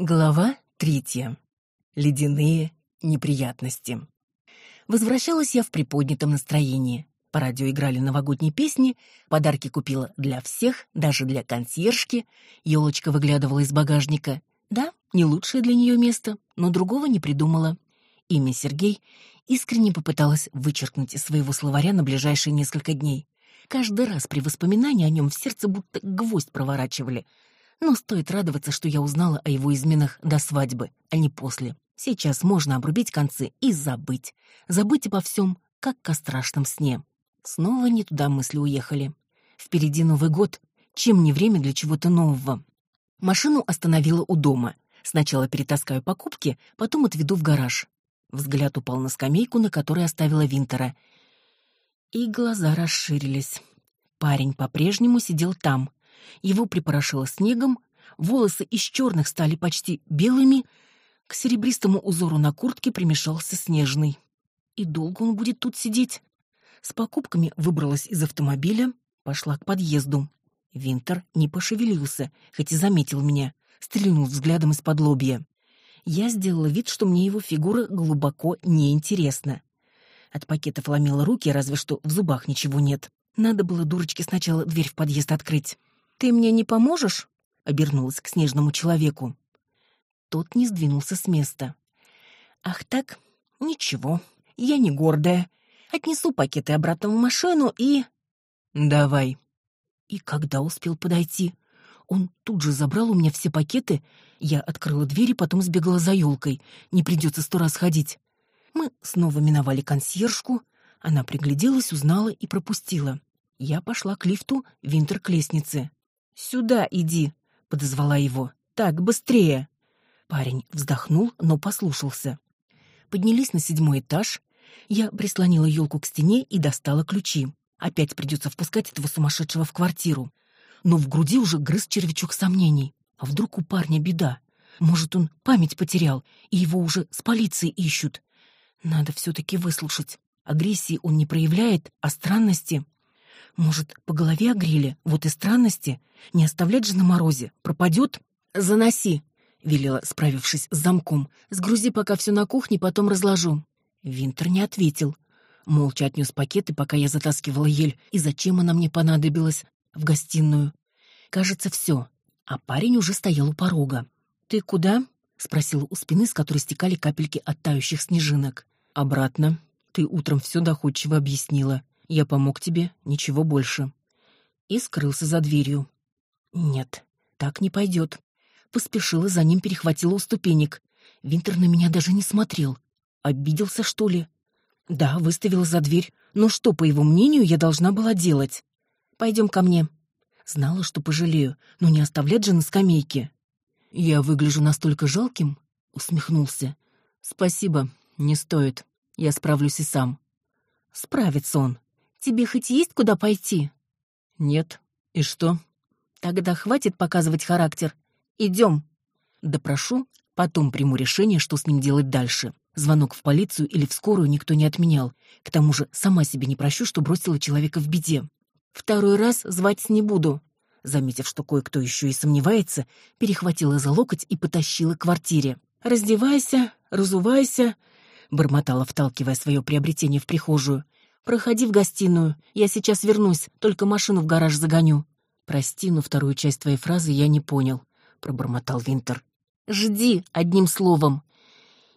Глава третья. Ледяные неприятности. Возвращалась я в приподнятом настроении. По радио играли новогодние песни, подарки купила для всех, даже для консьержки. Елочка выглядывала из багажника. Да, не лучшее для нее место, но другого не придумала. Имя Сергей искренне попыталась вычеркнуть из своего словаря на ближайшие несколько дней. Каждый раз при воспоминании о нем в сердце будто гвоздь проворачивали — но стоит радоваться, что я узнала о его изменах до свадьбы, а не после. Сейчас можно обрубить концы и забыть. Забыть обо всем, как о страшном сне. Снова не туда мысли уехали. Впереди Новый год. Чем не время для чего-то нового? Машину остановила у дома. Сначала перетаскаю покупки, потом отведу в гараж. Взгляд упал на скамейку, на которой оставила Винтера. И глаза расширились. Парень по-прежнему сидел там, его припорошило снегом, волосы из черных стали почти белыми, к серебристому узору на куртке примешался снежный. И долго он будет тут сидеть? С покупками выбралась из автомобиля, пошла к подъезду. Винтер не пошевелился, хоть и заметил меня, стрельнул взглядом из-под лобья. Я сделала вид, что мне его фигура глубоко неинтересна. От пакетов ломила руки, разве что в зубах ничего нет. Надо было дурочке сначала дверь в подъезд открыть. «Ты мне не поможешь?» — обернулась к снежному человеку. Тот не сдвинулся с места. «Ах так? Ничего, я не гордая. Отнесу пакеты обратно в машину и...» «Давай». И когда успел подойти? Он тут же забрал у меня все пакеты. Я открыла дверь и потом сбегала за елкой. Не придется сто раз ходить. Мы снова миновали консьержку. Она пригляделась, узнала и пропустила. Я пошла к лифту, Винтер к лестнице. «Сюда иди», — подозвала его. «Так, быстрее». Парень вздохнул, но послушался. Поднялись на седьмой этаж. Я прислонила елку к стене и достала ключи. Опять придется впускать этого сумасшедшего в квартиру. Но в груди уже грыз червячок сомнений. А вдруг у парня беда? Может, он память потерял, и его уже с полицией ищут? Надо все-таки выслушать. Агрессии он не проявляет, а странности... Может, по голове огрели, вот и странности. Не оставлять же на морозе. Пропадет? Заноси, велела, справившись с замком. Сгрузи пока все на кухне, потом разложу. Винтер не ответил. Молча отнес пакеты, пока я затаскивала ель. И зачем она мне понадобилась? В гостиную. Кажется, все. А парень уже стоял у порога. «Ты куда?» — спросила у спины, с которой стекали капельки от тающих снежинок. «Обратно. Ты утром все доходчиво объяснила. Я помог тебе, ничего больше. И скрылся за дверью. Нет, так не пойдет. Поспешила за ним, перехватила у ступенек. Винтер на меня даже не смотрел. Обиделся, что ли? Да, выставила за дверь. Но что, по его мнению, я должна была делать? Пойдем ко мне. Знала, что пожалею, но не оставлять же на скамейке. Я выгляжу настолько жалким? Усмехнулся. Спасибо, не стоит. Я справлюсь и сам. Справится он. Тебе хоть есть куда пойти? Нет. И что? Тогда хватит показывать характер. Идем. Допрошу, потом приму решение, что с ним делать дальше. Звонок в полицию или в скорую никто не отменял. К тому же сама себе не прощу, что бросила человека в беде. Второй раз звать не буду. Заметив, что кое-кто еще и сомневается, перехватила за локоть и потащила к квартире. «Раздевайся, разувайся», — бормотала, вталкивая свое приобретение в прихожую. Проходи в гостиную. Я сейчас вернусь, только машину в гараж загоню. Прости, но вторую часть твоей фразы я не понял, пробормотал Винтер. Жди, одним словом.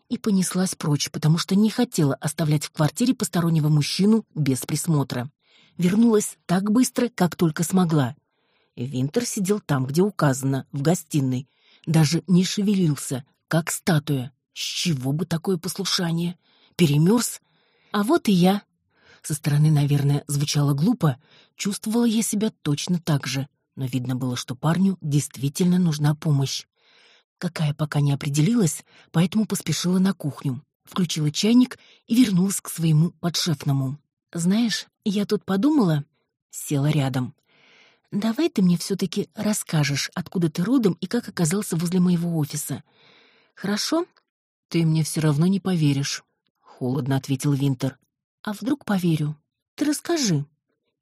И понеслась прочь, потому что не хотела оставлять в квартире постороннего мужчину без присмотра. Вернулась так быстро, как только смогла. Винтер сидел там, где указано, в гостиной. Даже не шевелился, как статуя. С чего бы такое послушание? Перемерз? А вот и я, со стороны, наверное, звучало глупо, чувствовала я себя точно так же, но видно было, что парню действительно нужна помощь. Какая пока не определилась, поэтому поспешила на кухню, включила чайник и вернулась к своему подшефному. «Знаешь, я тут подумала...» Села рядом. «Давай ты мне все-таки расскажешь, откуда ты родом и как оказался возле моего офиса. Хорошо?» «Ты мне все равно не поверишь», — холодно ответил Винтер. А вдруг поверю? Ты расскажи.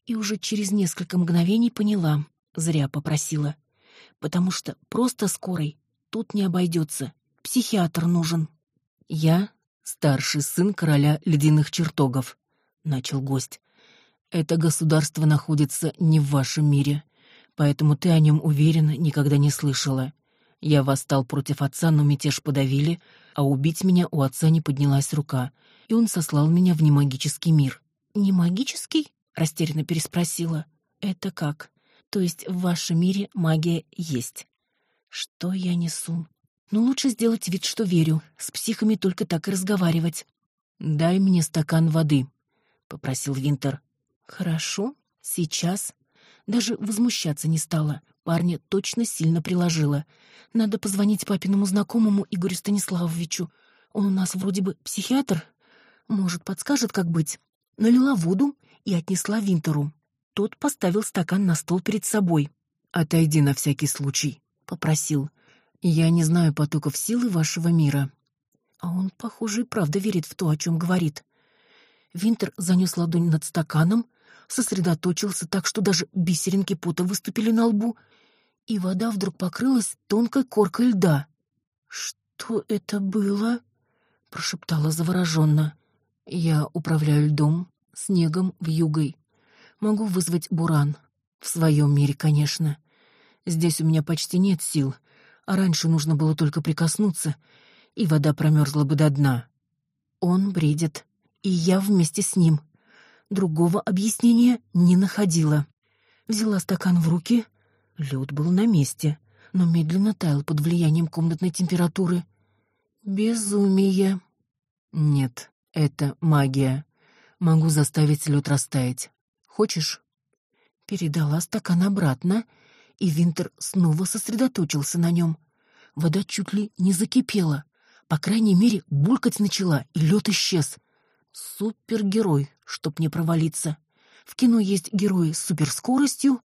И уже через несколько мгновений поняла, зря попросила. Потому что просто скорой тут не обойдется. Психиатр нужен. Я старший сын короля ледяных чертогов, начал гость. Это государство находится не в вашем мире, поэтому ты о нем уверенно никогда не слышала. Я восстал против отца, но мятеж подавили, а убить меня у отца не поднялась рука, и он сослал меня в немагический мир. «Не магический?» — растерянно переспросила. «Это как? То есть в вашем мире магия есть?» «Что я несу?» «Ну, лучше сделать вид, что верю. С психами только так и разговаривать». «Дай мне стакан воды», — попросил Винтер. «Хорошо, сейчас». Даже возмущаться не стала. Парня точно сильно приложила. Надо позвонить папиному знакомому Игорю Станиславовичу. Он у нас вроде бы психиатр. Может, подскажет, как быть. Налила воду и отнесла Винтеру. Тот поставил стакан на стол перед собой. «Отойди на всякий случай», — попросил. «Я не знаю потоков силы вашего мира». А он, похоже, и правда верит в то, о чем говорит. Винтер занес ладонь над стаканом, сосредоточился так, что даже бисеринки пота выступили на лбу, и вода вдруг покрылась тонкой коркой льда. «Что это было?» — прошептала завороженно. «Я управляю льдом, снегом, вьюгой. Могу вызвать буран. В своем мире, конечно. Здесь у меня почти нет сил, а раньше нужно было только прикоснуться, и вода промерзла бы до дна. Он бредит, и я вместе с ним. Другого объяснения не находила. Взяла стакан в руки. Лед был на месте, но медленно таял под влиянием комнатной температуры. Безумие. Нет, это магия. Могу заставить лед растаять. Хочешь? Передала стакан обратно, и Винтер снова сосредоточился на нем. Вода чуть ли не закипела. По крайней мере, булькать начала, и лед исчез. Супергерой, чтоб не провалиться. В кино есть герои с суперскоростью,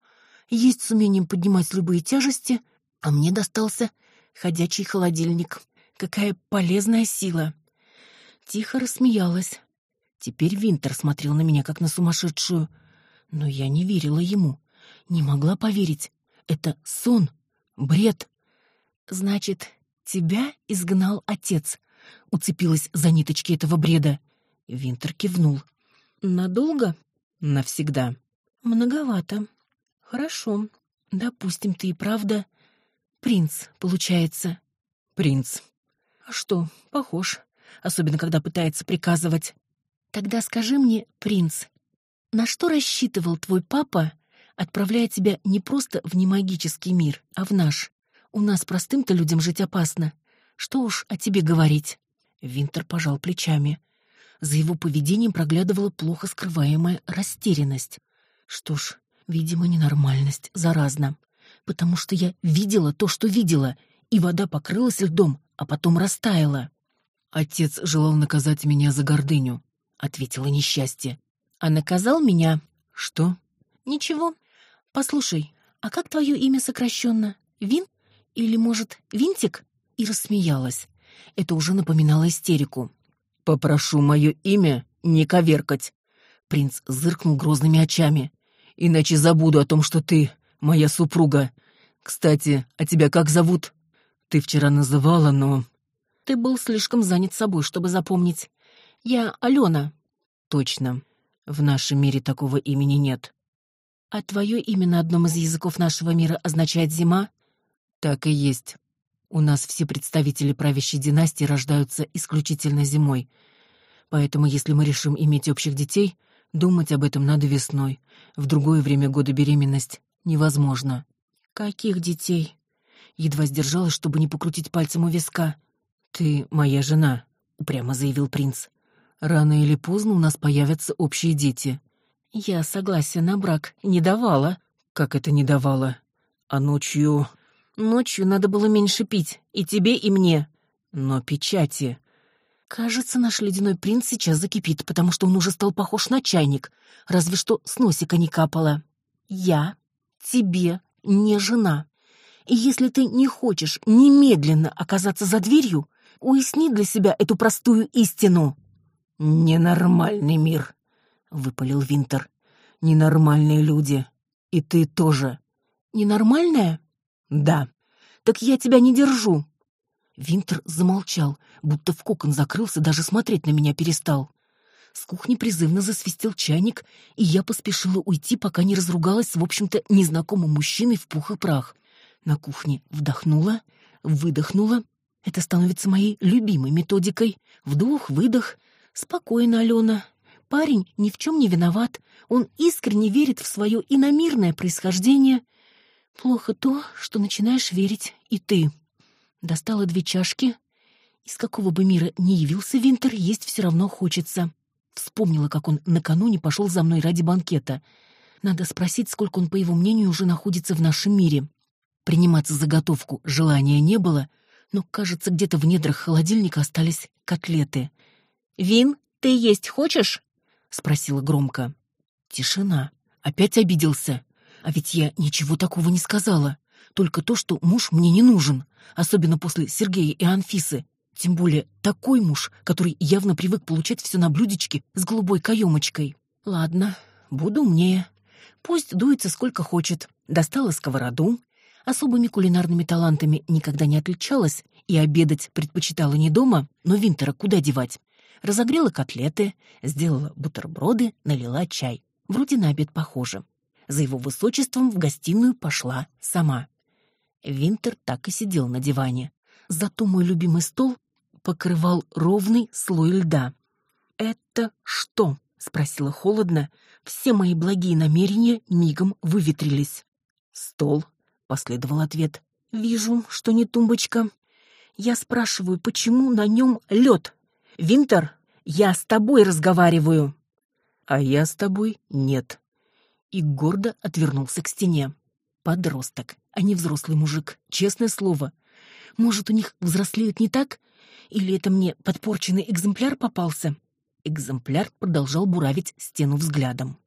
есть с умением поднимать любые тяжести, а мне достался ходячий холодильник. Какая полезная сила. Тихо рассмеялась. Теперь Винтер смотрел на меня как на сумасшедшую — но я не верила ему, не могла поверить. Это сон, бред. Значит, тебя изгнал отец. Уцепилась за ниточки этого бреда. Винтер кивнул. Надолго? Навсегда. Многовато. Хорошо. Допустим, ты и правда принц, получается. Принц. А что, похож, особенно когда пытается приказывать. Тогда скажи мне, принц, на что рассчитывал твой папа, отправляя тебя не просто в немагический мир, а в наш? У нас простым-то людям жить опасно. Что уж о тебе говорить?» Винтер пожал плечами. За его поведением проглядывала плохо скрываемая растерянность. Что ж, видимо, ненормальность заразна. Потому что я видела то, что видела, и вода покрылась льдом, а потом растаяла. «Отец желал наказать меня за гордыню», — ответила несчастье. А наказал меня. Что? Ничего. Послушай, а как твое имя сокращенно? Вин? Или, может, Винтик? И рассмеялась. Это уже напоминало истерику. Попрошу мое имя не коверкать. Принц зыркнул грозными очами. Иначе забуду о том, что ты моя супруга. Кстати, а тебя как зовут? Ты вчера называла, но... Ты был слишком занят собой, чтобы запомнить. Я Алена. Точно. В нашем мире такого имени нет. А твое имя на одном из языков нашего мира означает «зима»? Так и есть. У нас все представители правящей династии рождаются исключительно зимой. Поэтому, если мы решим иметь общих детей, думать об этом надо весной. В другое время года беременность невозможно. Каких детей? Едва сдержалась, чтобы не покрутить пальцем у виска. Ты моя жена, упрямо заявил принц. Рано или поздно у нас появятся общие дети. Я согласия на брак не давала. Как это не давала? А ночью... Ночью надо было меньше пить, и тебе, и мне. Но печати... Кажется, наш ледяной принц сейчас закипит, потому что он уже стал похож на чайник, разве что с носика не капало. Я тебе не жена. И если ты не хочешь немедленно оказаться за дверью, уясни для себя эту простую истину. «Ненормальный мир», — выпалил Винтер. «Ненормальные люди. И ты тоже». «Ненормальная?» «Да». «Так я тебя не держу. Винтер замолчал, будто в кокон закрылся, даже смотреть на меня перестал. С кухни призывно засвистел чайник, и я поспешила уйти, пока не разругалась с, в общем-то, незнакомым мужчиной в пух и прах. На кухне вдохнула, выдохнула. Это становится моей любимой методикой. Вдох-выдох. Спокойно, Алена. Парень ни в чем не виноват. Он искренне верит в свое иномирное происхождение. Плохо то, что начинаешь верить и ты. Достала две чашки. Из какого бы мира ни явился Винтер, есть все равно хочется. Вспомнила, как он накануне пошел за мной ради банкета. Надо спросить, сколько он, по его мнению, уже находится в нашем мире. Приниматься за готовку желания не было, но, кажется, где-то в недрах холодильника остались котлеты. «Вин, ты есть хочешь?» — спросила громко. Тишина. Опять обиделся. А ведь я ничего такого не сказала. Только то, что муж мне не нужен, особенно после Сергея и Анфисы. Тем более такой муж, который явно привык получать все на блюдечке с голубой каемочкой. Ладно, буду умнее. Пусть дуется сколько хочет. Достала сковороду. Особыми кулинарными талантами никогда не отличалась и обедать предпочитала не дома, но Винтера куда девать. Разогрела котлеты, сделала бутерброды, налила чай. Вроде на обед похоже. За его высочеством в гостиную пошла сама. Винтер так и сидел на диване. Зато мой любимый стол покрывал ровный слой льда. «Это что?» — спросила холодно. Все мои благие намерения мигом выветрились. «Стол», — последовал ответ. «Вижу, что не тумбочка. Я спрашиваю, почему на нем лед? Винтер, я с тобой разговариваю». «А я с тобой нет». И гордо отвернулся к стене. Подросток, а не взрослый мужик, честное слово. Может, у них взрослеют не так? Или это мне подпорченный экземпляр попался? Экземпляр продолжал буравить стену взглядом.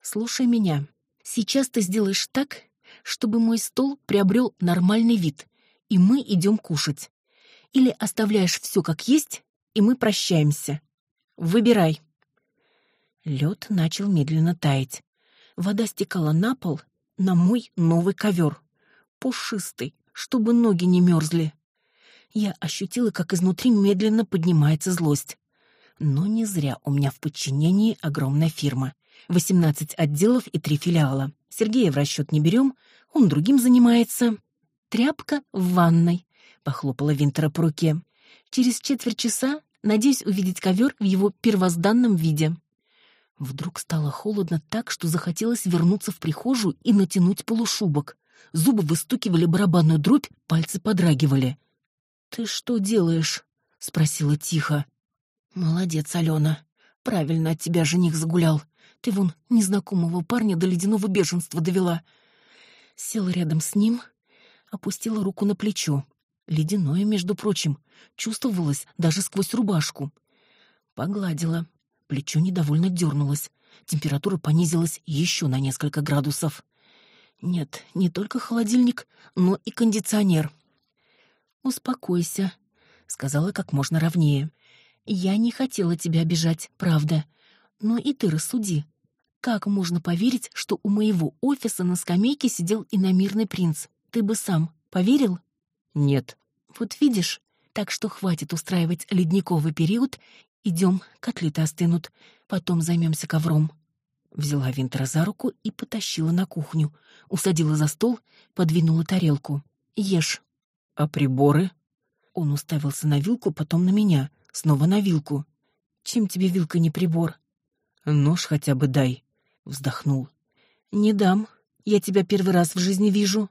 «Слушай меня. Сейчас ты сделаешь так, чтобы мой стол приобрел нормальный вид, и мы идем кушать. Или оставляешь все как есть, и мы прощаемся. Выбирай». Лед начал медленно таять. Вода стекала на пол, на мой новый ковер. Пушистый, чтобы ноги не мерзли. Я ощутила, как изнутри медленно поднимается злость. Но не зря у меня в подчинении огромная фирма. 18 отделов и три филиала. Сергея в расчет не берем, он другим занимается. «Тряпка в ванной», — похлопала Винтера по руке. «Через четверть часа надеюсь увидеть ковер в его первозданном виде». Вдруг стало холодно так, что захотелось вернуться в прихожую и натянуть полушубок. Зубы выстукивали барабанную дробь, пальцы подрагивали. «Ты что делаешь?» — спросила тихо. «Молодец, Алена. Правильно от тебя жених загулял. Ты вон незнакомого парня до ледяного бешенства довела». Села рядом с ним, опустила руку на плечо. Ледяное, между прочим, чувствовалось даже сквозь рубашку. Погладила. Плечо недовольно дернулось. Температура понизилась еще на несколько градусов. Нет, не только холодильник, но и кондиционер. «Успокойся», — сказала как можно ровнее. «Я не хотела тебя обижать, правда. Но и ты рассуди. Как можно поверить, что у моего офиса на скамейке сидел иномирный принц? Ты бы сам поверил?» «Нет». «Вот видишь, так что хватит устраивать ледниковый период Идем, котлеты остынут, потом займемся ковром. Взяла Винтера за руку и потащила на кухню. Усадила за стол, подвинула тарелку. Ешь. А приборы? Он уставился на вилку, потом на меня, снова на вилку. Чем тебе вилка не прибор? Нож хотя бы дай, вздохнул. Не дам. Я тебя первый раз в жизни вижу.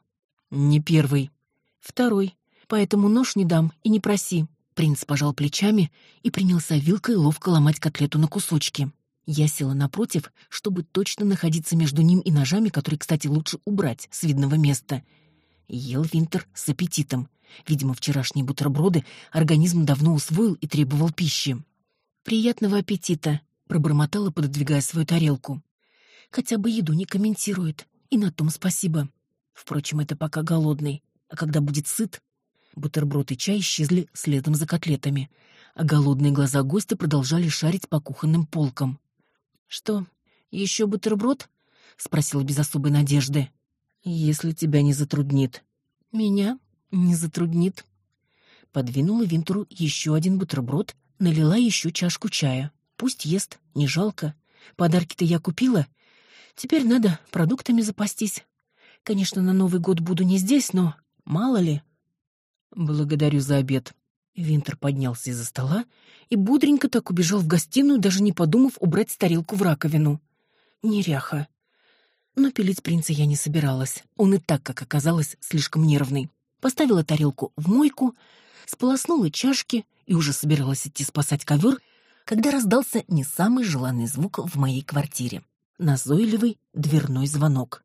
Не первый. Второй. Поэтому нож не дам и не проси. Принц пожал плечами и принялся вилкой ловко ломать котлету на кусочки. Я села напротив, чтобы точно находиться между ним и ножами, которые, кстати, лучше убрать с видного места. Ел Винтер с аппетитом. Видимо, вчерашние бутерброды организм давно усвоил и требовал пищи. «Приятного аппетита!» — пробормотала, пододвигая свою тарелку. «Хотя бы еду не комментирует, и на том спасибо. Впрочем, это пока голодный, а когда будет сыт, Бутерброд и чай исчезли следом за котлетами, а голодные глаза гостя продолжали шарить по кухонным полкам. «Что, еще бутерброд?» — спросила без особой надежды. «Если тебя не затруднит». «Меня не затруднит». Подвинула Винтеру еще один бутерброд, налила еще чашку чая. Пусть ест, не жалко. Подарки-то я купила. Теперь надо продуктами запастись. Конечно, на Новый год буду не здесь, но мало ли. Благодарю за обед. Винтер поднялся из-за стола и бодренько так убежал в гостиную, даже не подумав убрать тарелку в раковину. Неряха. Но пилить принца я не собиралась. Он и так, как оказалось, слишком нервный. Поставила тарелку в мойку, сполоснула чашки и уже собиралась идти спасать ковер, когда раздался не самый желанный звук в моей квартире. Назойливый дверной звонок.